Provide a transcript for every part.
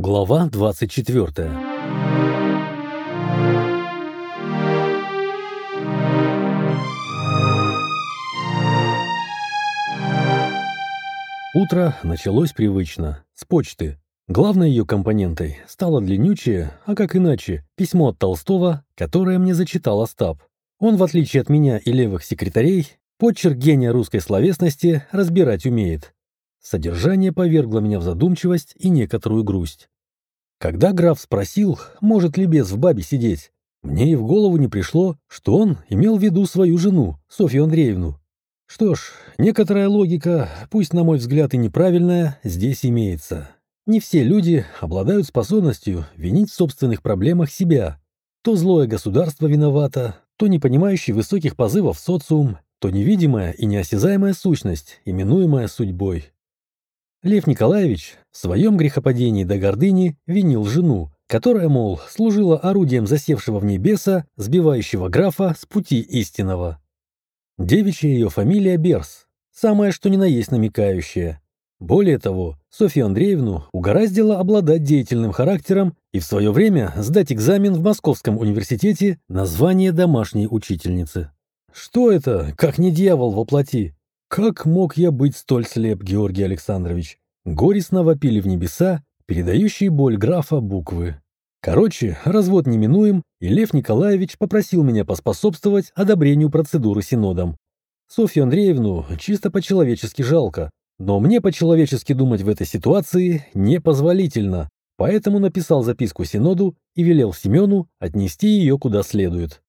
Глава 24 Утро началось привычно, с почты. Главной ее компонентой стало длиннючее, а как иначе, письмо от Толстого, которое мне зачитал Остап. Он, в отличие от меня и левых секретарей, почерк гения русской словесности разбирать умеет. Содержание повергло меня в задумчивость и некоторую грусть. Когда граф спросил, может ли бес в бабе сидеть, мне и в голову не пришло, что он имел в виду свою жену, Софью Андреевну. Что ж, некоторая логика, пусть на мой взгляд и неправильная, здесь имеется. Не все люди обладают способностью винить в собственных проблемах себя. То злое государство виновато, то не понимающий высоких позывов социум, то невидимая и неосязаемая сущность, именуемая судьбой. Лев Николаевич в своем грехопадении до гордыни винил жену, которая, мол, служила орудием засевшего в ней беса, сбивающего графа с пути истинного. Девичья ее фамилия Берс, самая что ни на есть намекающая. Более того, Софью Андреевну угораздило обладать деятельным характером и в свое время сдать экзамен в Московском университете на звание домашней учительницы. Что это, как не дьявол во плоти? Как мог я быть столь слеп, Георгий Александрович? Горестно вопили в небеса, передающие боль графа буквы. Короче, развод неминуем, и Лев Николаевич попросил меня поспособствовать одобрению процедуры синодом. Софью Андреевну чисто по-человечески жалко, но мне по-человечески думать в этой ситуации непозволительно, поэтому написал записку Синоду и велел Семену отнести ее куда следует.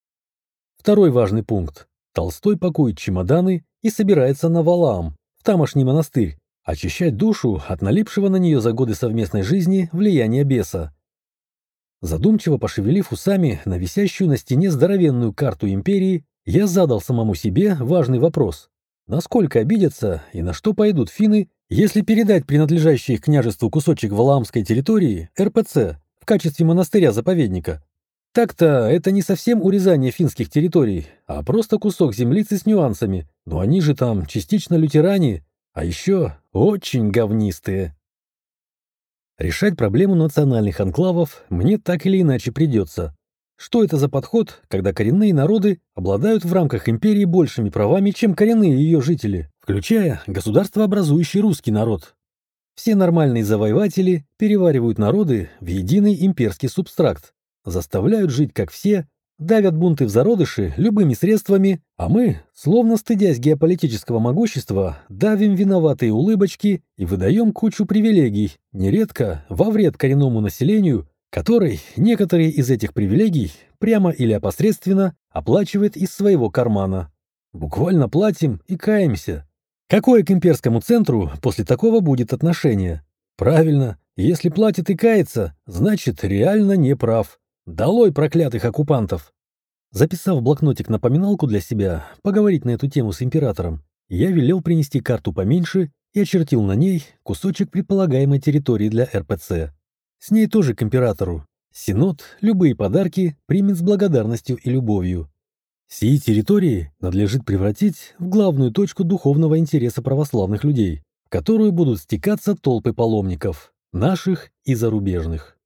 Второй важный пункт. Толстой пакует чемоданы и собирается на Валаам, в тамошний монастырь, очищать душу от налипшего на нее за годы совместной жизни влияния беса. Задумчиво пошевелив усами на висящую на стене здоровенную карту империи, я задал самому себе важный вопрос. Насколько обидятся и на что пойдут финны, если передать принадлежащий их княжеству кусочек Валаамской территории РПЦ в качестве монастыря-заповедника? Так-то это не совсем урезание финских территорий, а просто кусок землицы с нюансами, но они же там частично лютеране, а еще очень говнистые. Решать проблему национальных анклавов мне так или иначе придется. Что это за подход, когда коренные народы обладают в рамках империи большими правами, чем коренные ее жители, включая государствообразующий русский народ? Все нормальные завоеватели переваривают народы в единый имперский субстракт, заставляют жить как все, давят бунты в зародыши любыми средствами, а мы, словно стыдясь геополитического могущества, давим виноватые улыбочки и выдаем кучу привилегий, нередко во вред коренному населению, который некоторые из этих привилегий прямо или опосредственно оплачивает из своего кармана. Буквально платим и каемся. Какое к имперскому центру после такого будет отношение? Правильно, если платит и кается, значит реально не прав. Долой проклятых оккупантов! Записав в блокнотик напоминалку для себя, поговорить на эту тему с императором, я велел принести карту поменьше и очертил на ней кусочек предполагаемой территории для РПЦ. С ней тоже к императору. Синод любые подарки примет с благодарностью и любовью. Сии территории надлежит превратить в главную точку духовного интереса православных людей, в которую будут стекаться толпы паломников, наших и зарубежных.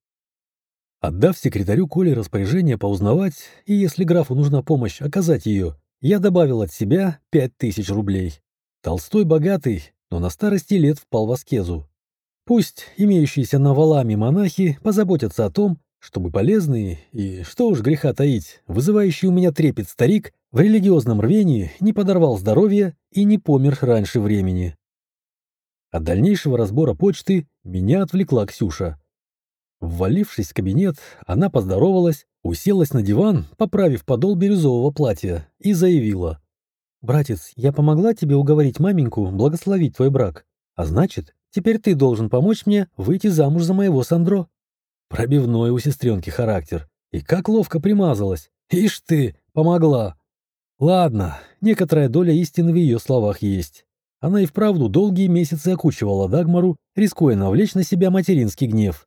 Отдав секретарю Коле распоряжение поузнавать, и если графу нужна помощь, оказать ее, я добавил от себя пять тысяч рублей. Толстой богатый, но на старости лет впал в аскезу. Пусть имеющиеся на валами монахи позаботятся о том, чтобы полезный и, что уж греха таить, вызывающий у меня трепет старик в религиозном рвении не подорвал здоровье и не помер раньше времени. От дальнейшего разбора почты меня отвлекла Ксюша. Ввалившись в кабинет, она поздоровалась, уселась на диван, поправив подол бирюзового платья, и заявила. «Братец, я помогла тебе уговорить маменьку благословить твой брак. А значит, теперь ты должен помочь мне выйти замуж за моего Сандро». Пробивной у сестренки характер. И как ловко примазалась. Ишь ты, помогла. Ладно, некоторая доля истины в ее словах есть. Она и вправду долгие месяцы окучивала Дагмару, рискуя навлечь на себя материнский гнев.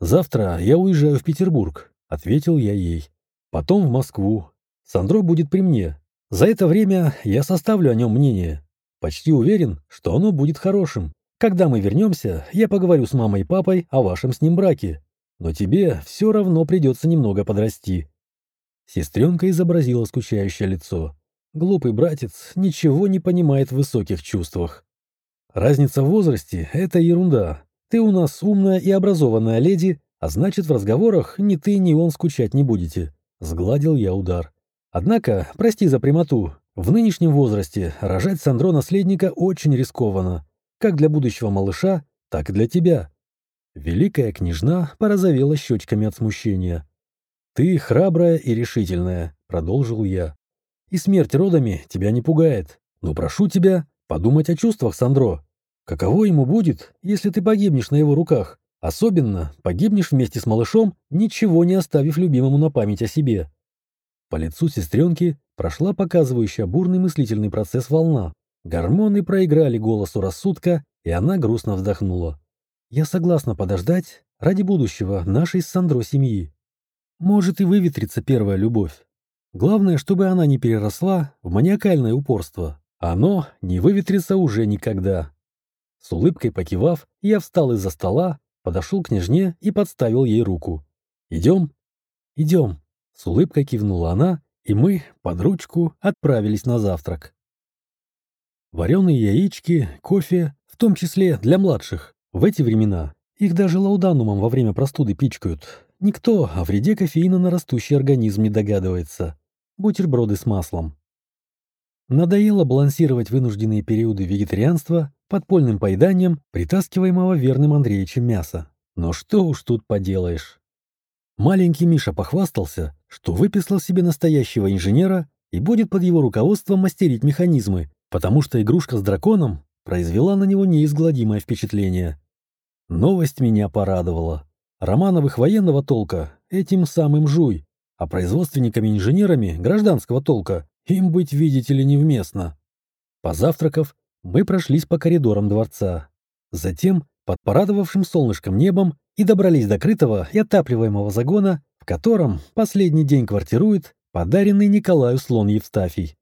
«Завтра я уезжаю в Петербург», — ответил я ей. «Потом в Москву. Сандро будет при мне. За это время я составлю о нем мнение. Почти уверен, что оно будет хорошим. Когда мы вернемся, я поговорю с мамой и папой о вашем с ним браке. Но тебе все равно придется немного подрасти». Сестренка изобразила скучающее лицо. Глупый братец ничего не понимает в высоких чувствах. Разница в возрасте — это ерунда. Ты у нас умная и образованная леди, а значит, в разговорах ни ты, ни он скучать не будете. Сгладил я удар. Однако, прости за прямоту, в нынешнем возрасте рожать Сандро наследника очень рискованно. Как для будущего малыша, так и для тебя. Великая княжна порозовела щечками от смущения. «Ты храбрая и решительная», — продолжил я. «И смерть родами тебя не пугает. Но прошу тебя подумать о чувствах Сандро. Каково ему будет, если ты погибнешь на его руках? Особенно погибнешь вместе с малышом, ничего не оставив любимому на память о себе». По лицу сестренки прошла показывающая бурный мыслительный процесс волна. Гормоны проиграли голосу рассудка, и она грустно вздохнула. «Я согласна подождать ради будущего нашей с Сандро семьи. Может и выветрится первая любовь. Главное, чтобы она не переросла в маниакальное упорство. Оно не выветрится уже никогда». С улыбкой покивав, я встал из-за стола, подошел к княжне и подставил ей руку. «Идем?» «Идем», — с улыбкой кивнула она, и мы под ручку отправились на завтрак. Вареные яички, кофе, в том числе для младших. В эти времена их даже лауданумом во время простуды пичкают. Никто о вреде кофеина на растущий организм не догадывается. Бутерброды с маслом. Надоело балансировать вынужденные периоды вегетарианства подпольным поеданием, притаскиваемого верным Андреевичем мяса. Но что уж тут поделаешь. Маленький Миша похвастался, что выписал себе настоящего инженера и будет под его руководством мастерить механизмы, потому что игрушка с драконом произвела на него неизгладимое впечатление. Новость меня порадовала. Романовых военного толка этим самым жуй, а производственниками-инженерами гражданского толка им быть, видите ли, невместно. Позавтракав, мы прошлись по коридорам дворца. Затем, под порадовавшим солнышком небом, и добрались до крытого и отапливаемого загона, в котором последний день квартирует подаренный Николаю слон Евстафий.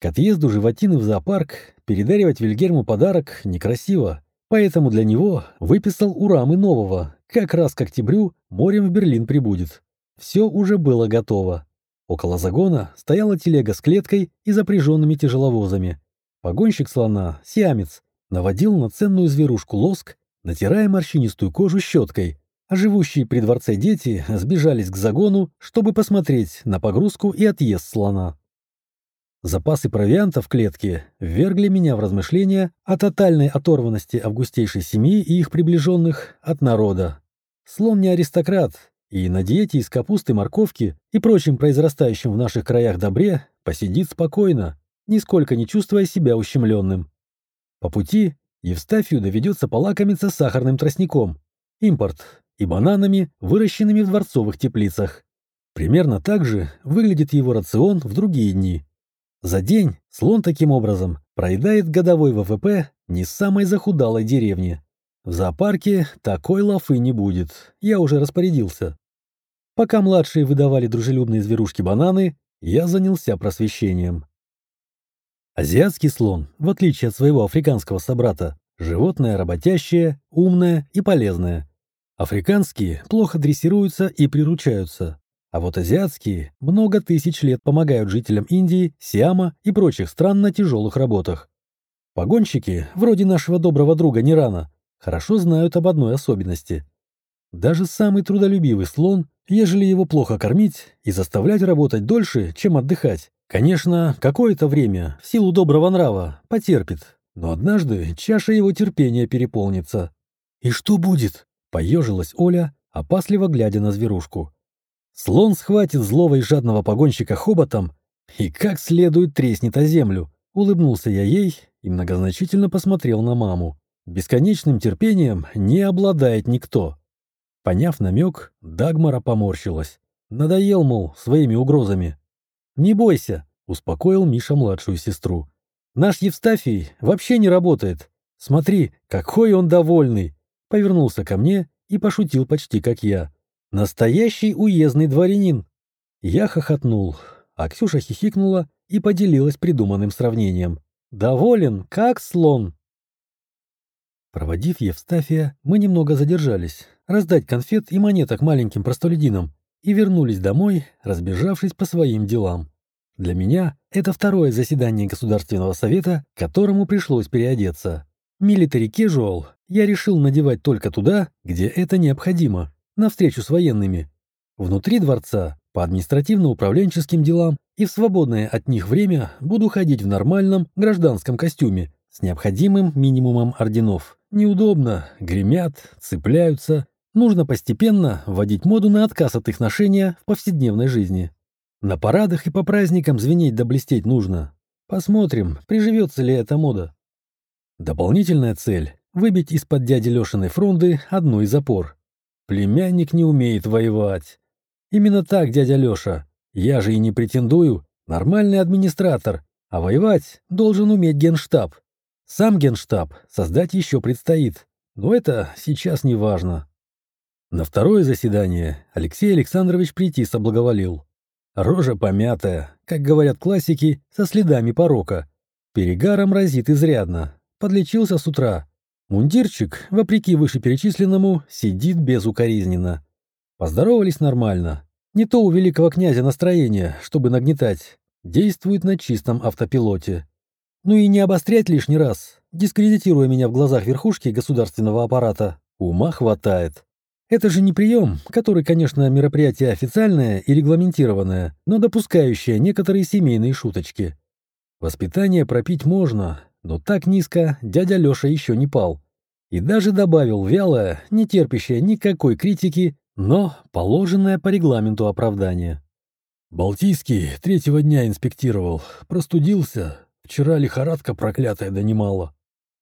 К отъезду животины в зоопарк передаривать Вильгерму подарок некрасиво, поэтому для него выписал у рамы нового, как раз к октябрю морем в Берлин прибудет. Все уже было готово. Около загона стояла телега с клеткой и запряженными тяжеловозами. Погонщик слона, сиамец, наводил на ценную зверушку лоск, натирая морщинистую кожу щеткой, а живущие при дворце дети сбежались к загону, чтобы посмотреть на погрузку и отъезд слона. Запасы провианта в клетке ввергли меня в размышления о тотальной оторванности августейшей семьи и их приближенных от народа. Слон не аристократ, и на диете из капусты, морковки и прочим произрастающим в наших краях добре посидит спокойно, нисколько не чувствуя себя ущемленным. По пути Евстафию доведется полакомиться сахарным тростником, импорт, и бананами, выращенными в дворцовых теплицах. Примерно так же выглядит его рацион в другие дни. За день слон таким образом проедает годовой ВВП не самой захудалой деревни. В зоопарке такой лафы не будет, я уже распорядился. Пока младшие выдавали дружелюбные зверушки-бананы, я занялся просвещением. Азиатский слон, в отличие от своего африканского собрата, животное работящее, умное и полезное. Африканские плохо дрессируются и приручаются, а вот азиатские много тысяч лет помогают жителям Индии, Сиама и прочих стран на тяжелых работах. Погонщики, вроде нашего доброго друга Нирана, хорошо знают об одной особенности. Даже самый трудолюбивый слон, ежели его плохо кормить и заставлять работать дольше, чем отдыхать, конечно, какое-то время, в силу доброго нрава, потерпит, но однажды чаша его терпения переполнится. «И что будет?» — поежилась Оля, опасливо глядя на зверушку. Слон схватит злого и жадного погонщика хоботом и как следует треснет о землю. Улыбнулся я ей и многозначительно посмотрел на маму. Бесконечным терпением не обладает никто. Поняв намек, Дагмара поморщилась. Надоел, мол, своими угрозами. «Не бойся», — успокоил Миша младшую сестру. «Наш Евстафий вообще не работает. Смотри, какой он довольный!» Повернулся ко мне и пошутил почти как я. Настоящий уездный дворянин. Я хохотнул, а Ксюша хихикнула и поделилась придуманным сравнением. Доволен, как слон. Проводив Евстафия, мы немного задержались, раздать конфет и монеток маленьким простолюдинам, и вернулись домой, разбежавшись по своим делам. Для меня это второе заседание Государственного совета, которому пришлось переодеться. Military casual я решил надевать только туда, где это необходимо, на встречу с военными. Внутри дворца, по административно-управленческим делам и в свободное от них время буду ходить в нормальном гражданском костюме с необходимым минимумом орденов. Неудобно, гремят, цепляются. Нужно постепенно вводить моду на отказ от их ношения в повседневной жизни. На парадах и по праздникам звенеть да блестеть нужно. Посмотрим, приживется ли эта мода. Дополнительная цель — выбить из-под дяди Лешиной фронды одну из опор. Племянник не умеет воевать. Именно так, дядя Леша. Я же и не претендую. Нормальный администратор. А воевать должен уметь генштаб. Сам генштаб создать еще предстоит, но это сейчас не важно. На второе заседание Алексей Александрович прийти соблаговолил. Рожа помятая, как говорят классики, со следами порока. Перегаром разит изрядно. Подлечился с утра. Мундирчик, вопреки вышеперечисленному, сидит безукоризненно. Поздоровались нормально. Не то у великого князя настроение, чтобы нагнетать. Действует на чистом автопилоте. Ну и не обострять лишний раз, дискредитируя меня в глазах верхушки государственного аппарата, ума хватает. Это же не прием, который, конечно, мероприятие официальное и регламентированное, но допускающее некоторые семейные шуточки. Воспитание пропить можно, но так низко дядя Леша еще не пал. И даже добавил вялое, не терпящее никакой критики, но положенное по регламенту оправдание. Балтийский третьего дня инспектировал, простудился, Вчера лихорадка проклятая донимала.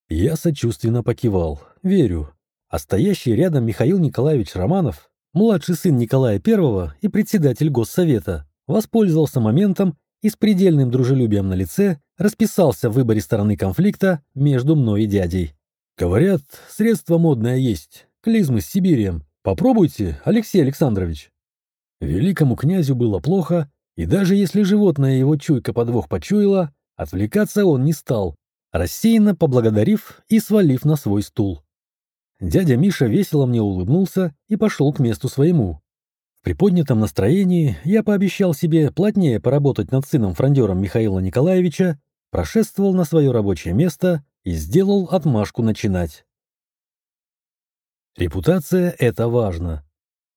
Я сочувственно покивал. Верю. А стоящий рядом Михаил Николаевич Романов, младший сын Николая I и председатель Госсовета, воспользовался моментом и с предельным дружелюбием на лице расписался в выборе стороны конфликта между мной и дядей. «Говорят, средство модное есть. Клизмы с Сибирием. Попробуйте, Алексей Александрович». Великому князю было плохо, и даже если животное его чуйка подвох почуяла, Отвлекаться он не стал, рассеянно поблагодарив и свалив на свой стул. Дядя Миша весело мне улыбнулся и пошел к месту своему. В приподнятом настроении я пообещал себе плотнее поработать над сыном-фрондером Михаила Николаевича, прошествовал на свое рабочее место и сделал отмашку начинать. Репутация — это важно.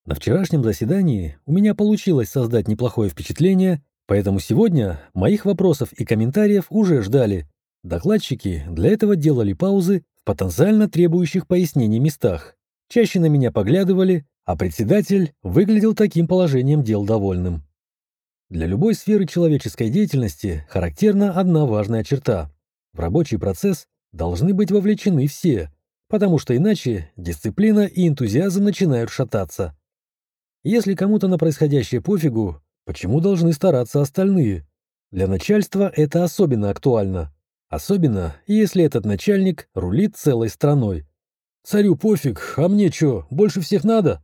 На вчерашнем заседании у меня получилось создать неплохое впечатление Поэтому сегодня моих вопросов и комментариев уже ждали. Докладчики для этого делали паузы в потенциально требующих пояснений местах. Чаще на меня поглядывали, а председатель выглядел таким положением дел довольным. Для любой сферы человеческой деятельности характерна одна важная черта. В рабочий процесс должны быть вовлечены все, потому что иначе дисциплина и энтузиазм начинают шататься. Если кому-то на происходящее пофигу, Почему должны стараться остальные? Для начальства это особенно актуально. Особенно, если этот начальник рулит целой страной. Царю пофиг, а мне что, больше всех надо?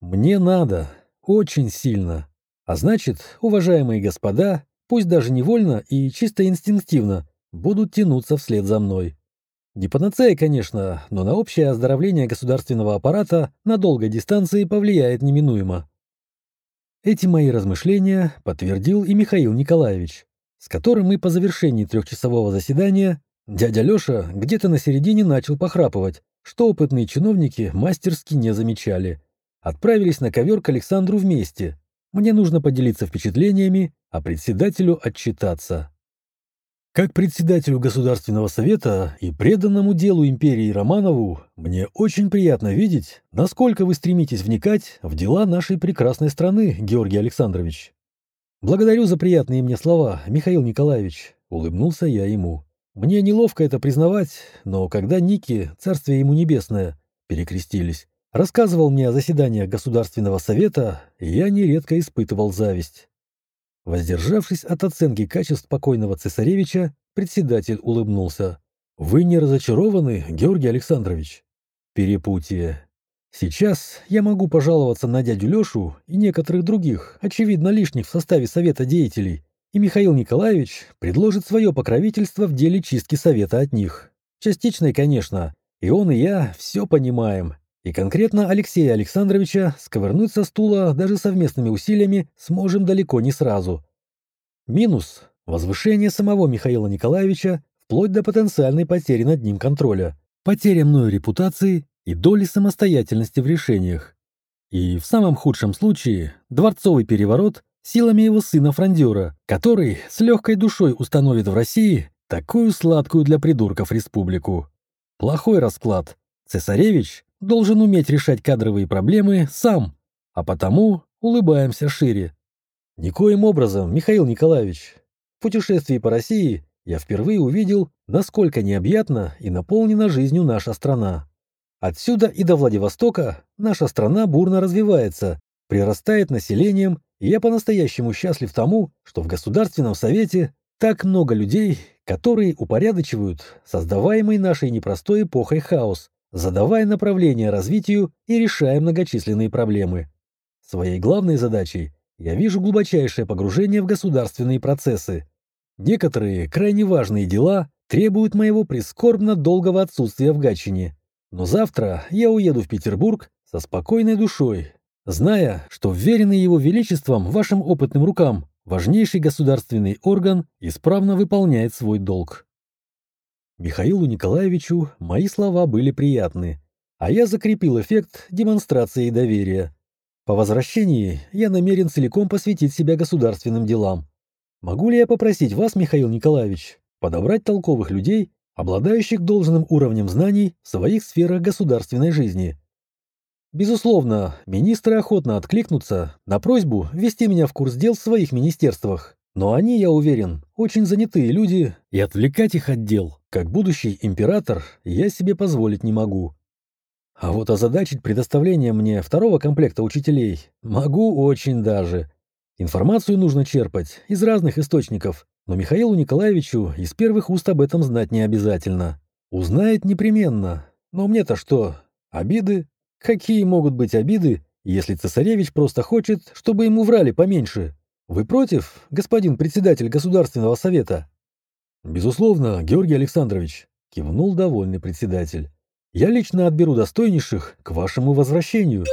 Мне надо. Очень сильно. А значит, уважаемые господа, пусть даже невольно и чисто инстинктивно, будут тянуться вслед за мной. Не панацея, конечно, но на общее оздоровление государственного аппарата на долгой дистанции повлияет неминуемо. Эти мои размышления подтвердил и Михаил Николаевич, с которым мы по завершении трехчасового заседания дядя Леша где-то на середине начал похрапывать, что опытные чиновники мастерски не замечали. Отправились на ковер к Александру вместе. Мне нужно поделиться впечатлениями, а председателю отчитаться. Как председателю Государственного совета и преданному делу империи Романову, мне очень приятно видеть, насколько вы стремитесь вникать в дела нашей прекрасной страны, Георгий Александрович. Благодарю за приятные мне слова, Михаил Николаевич, улыбнулся я ему. Мне неловко это признавать, но когда Ники, царствие ему небесное, перекрестились, рассказывал мне о заседаниях Государственного совета, я нередко испытывал зависть. Воздержавшись от оценки качеств покойного цесаревича, председатель улыбнулся. «Вы не разочарованы, Георгий Александрович?» «Перепутье. Сейчас я могу пожаловаться на дядю Лешу и некоторых других, очевидно лишних в составе Совета деятелей, и Михаил Николаевич предложит свое покровительство в деле чистки Совета от них. Частичной, конечно, И он, и я все понимаем. И конкретно Алексея Александровича сковырнуть со стула даже совместными усилиями сможем далеко не сразу. Минус – возвышение самого Михаила Николаевича вплоть до потенциальной потери над ним контроля, потеря мною репутации и доли самостоятельности в решениях. И в самом худшем случае – дворцовый переворот силами его сына Франдера, который с легкой душой установит в России такую сладкую для придурков республику. Плохой расклад. Цесаревич должен уметь решать кадровые проблемы сам, а потому улыбаемся шире. Никоим образом, Михаил Николаевич, в путешествии по России я впервые увидел, насколько необъятна и наполнена жизнью наша страна. Отсюда и до Владивостока наша страна бурно развивается, прирастает населением, и я по-настоящему счастлив тому, что в Государственном Совете так много людей, которые упорядочивают создаваемый нашей непростой эпохой хаос, задавая направление развитию и решая многочисленные проблемы. Своей главной задачей я вижу глубочайшее погружение в государственные процессы. Некоторые крайне важные дела требуют моего прискорбно долгого отсутствия в Гатчине. Но завтра я уеду в Петербург со спокойной душой, зная, что вверенный его величеством вашим опытным рукам важнейший государственный орган исправно выполняет свой долг. Михаилу Николаевичу мои слова были приятны, а я закрепил эффект демонстрации доверия. По возвращении я намерен целиком посвятить себя государственным делам. Могу ли я попросить вас, Михаил Николаевич, подобрать толковых людей, обладающих должным уровнем знаний в своих сферах государственной жизни. Безусловно, министры охотно откликнутся на просьбу ввести меня в курс дел в своих министерствах, но они, я уверен, очень занятые люди, и отвлекать их от дел, как будущий император, я себе позволить не могу. А вот озадачить предоставление мне второго комплекта учителей могу очень даже. Информацию нужно черпать из разных источников, но Михаилу Николаевичу из первых уст об этом знать не обязательно. Узнает непременно. Но мне-то что? Обиды? Какие могут быть обиды, если цесаревич просто хочет, чтобы ему врали поменьше? Вы против, господин председатель Государственного совета? Безусловно, Георгий Александрович, кивнул довольный председатель. Я лично отберу достойнейших к вашему возвращению.